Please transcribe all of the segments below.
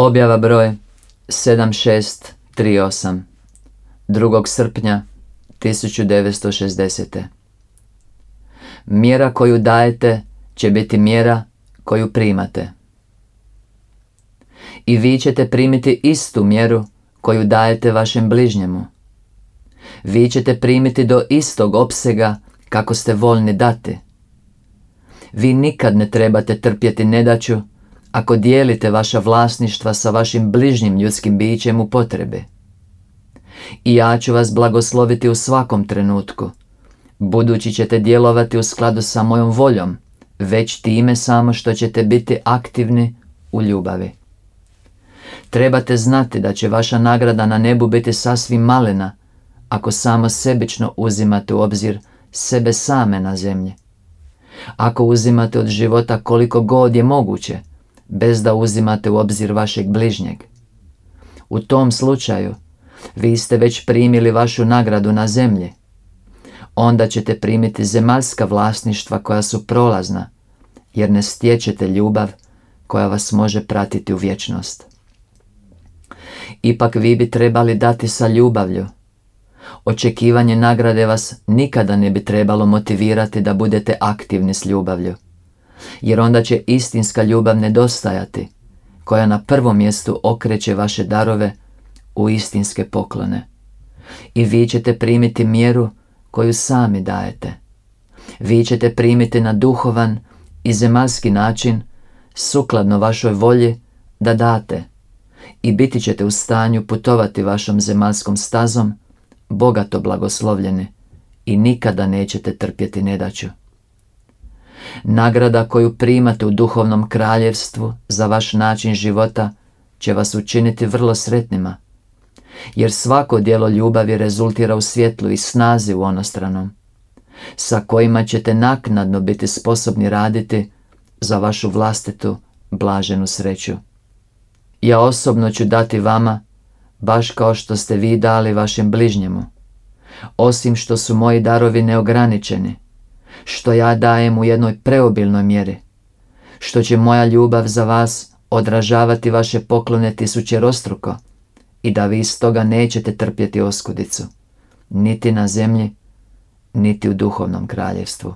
Objava broj 7638 2. srpnja 1960. Mjera koju dajete će biti mjera koju primate. I vi ćete primiti istu mjeru koju dajete vašem bližnjemu. Vi ćete primiti do istog opsega kako ste voljni dati. Vi nikad ne trebate trpjeti nedaću ako dijelite vaša vlasništva sa vašim bližnjim ljudskim bićem u potrebi. I ja ću vas blagosloviti u svakom trenutku, budući ćete djelovati u skladu sa mojom voljom, već time samo što ćete biti aktivni u ljubavi. Trebate znati da će vaša nagrada na nebu biti sasvim malena ako samo sebično uzimate u obzir sebe same na zemlji. Ako uzimate od života koliko god je moguće, bez da uzimate u obzir vašeg bližnjeg. U tom slučaju, vi ste već primili vašu nagradu na zemlji. Onda ćete primiti zemaljska vlasništva koja su prolazna, jer ne stječete ljubav koja vas može pratiti u vječnost. Ipak vi bi trebali dati sa ljubavlju. Očekivanje nagrade vas nikada ne bi trebalo motivirati da budete aktivni s ljubavlju jer onda će istinska ljubav nedostajati, koja na prvom mjestu okreće vaše darove u istinske poklone. I vi ćete primiti mjeru koju sami dajete. Vi ćete primiti na duhovan i zemaljski način, sukladno vašoj volji, da date i biti ćete u stanju putovati vašom zemaljskom stazom, bogato blagoslovljeni i nikada nećete trpjeti nedaću. Nagrada koju primate u duhovnom kraljevstvu za vaš način života će vas učiniti vrlo sretnima, jer svako djelo ljubavi rezultira u svjetlu i snazi u onostranom, sa kojima ćete naknadno biti sposobni raditi za vašu vlastitu blaženu sreću. Ja osobno ću dati vama, baš kao što ste vi dali vašem bližnjemu, osim što su moji darovi neograničeni, što ja dajem u jednoj preobilnoj mjeri, što će moja ljubav za vas odražavati vaše poklone tisućerostruko i da vi stoga nećete trpjeti oskudicu, niti na zemlji, niti u duhovnom kraljevstvu.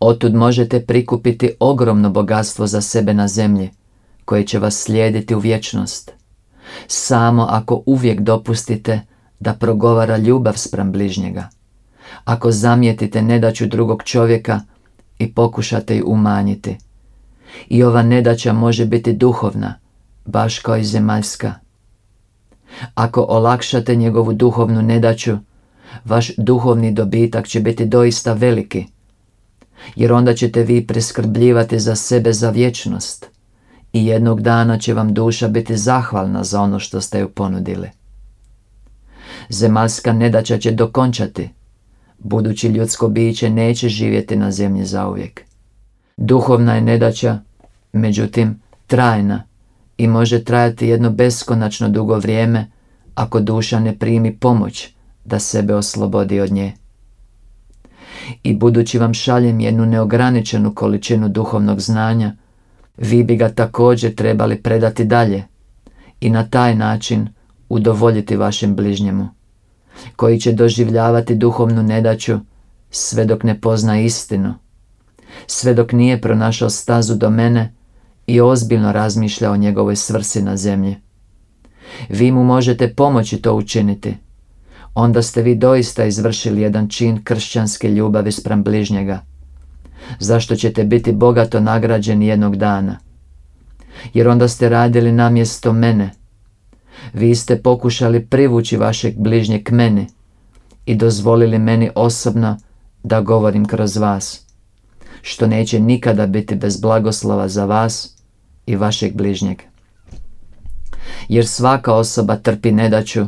Otud možete prikupiti ogromno bogatstvo za sebe na zemlji, koje će vas slijediti u vječnost. Samo ako uvijek dopustite da progovara ljubav spram bližnjega ako zamijetite nedaću drugog čovjeka i pokušate ju umanjiti. I ova nedaća može biti duhovna, baš kao i zemaljska. Ako olakšate njegovu duhovnu nedaću, vaš duhovni dobitak će biti doista veliki, jer onda ćete vi preskrbljivati za sebe za vječnost i jednog dana će vam duša biti zahvalna za ono što ste ju ponudili. Zemaljska nedaća će dokončati budući ljudsko biće neće živjeti na zemlji zauvijek. Duhovna je nedaća, međutim, trajna i može trajati jedno beskonačno dugo vrijeme ako duša ne primi pomoć da sebe oslobodi od nje. I budući vam šaljem jednu neograničenu količinu duhovnog znanja, vi bi ga također trebali predati dalje i na taj način udovoljiti vašem bližnjemu koji će doživljavati duhovnu nedaću sve dok ne pozna istinu, sve dok nije pronašao stazu do mene i ozbiljno razmišlja o njegovoj svrsi na zemlji. Vi mu možete pomoći to učiniti. Onda ste vi doista izvršili jedan čin kršćanske ljubavi spram bližnjega. Zašto ćete biti bogato nagrađeni jednog dana? Jer onda ste radili namjesto mene, vi ste pokušali privući vašeg bližnjeg k meni i dozvolili meni osobno da govorim kroz vas, što neće nikada biti bez blagoslova za vas i vašeg bližnjeg. Jer svaka osoba trpi nedaću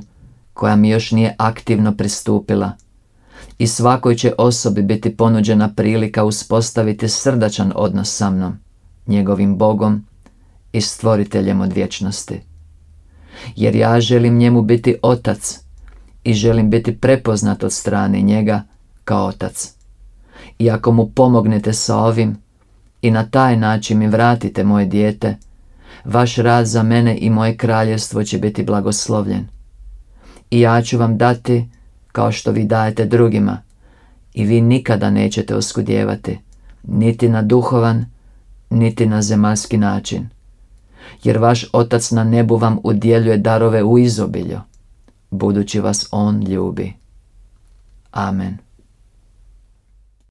koja mi još nije aktivno pristupila i svakoj će osobi biti ponuđena prilika uspostaviti srdačan odnos sa mnom, njegovim Bogom i stvoriteljem od vječnosti jer ja želim njemu biti otac i želim biti prepoznat od strane njega kao otac. I ako mu pomognete sa ovim i na taj način mi vratite moje dijete, Vaš rad za mene i moje kraljevstvo će biti blagoslovljen. I ja ću vam dati kao što vi dajete drugima i vi nikada nećete oskudjevati, niti na duhovan, niti na zemaljski način. Jer vaš Otac na nebu vam udjeljuje darove u izobilju, budući vas On ljubi. Amen.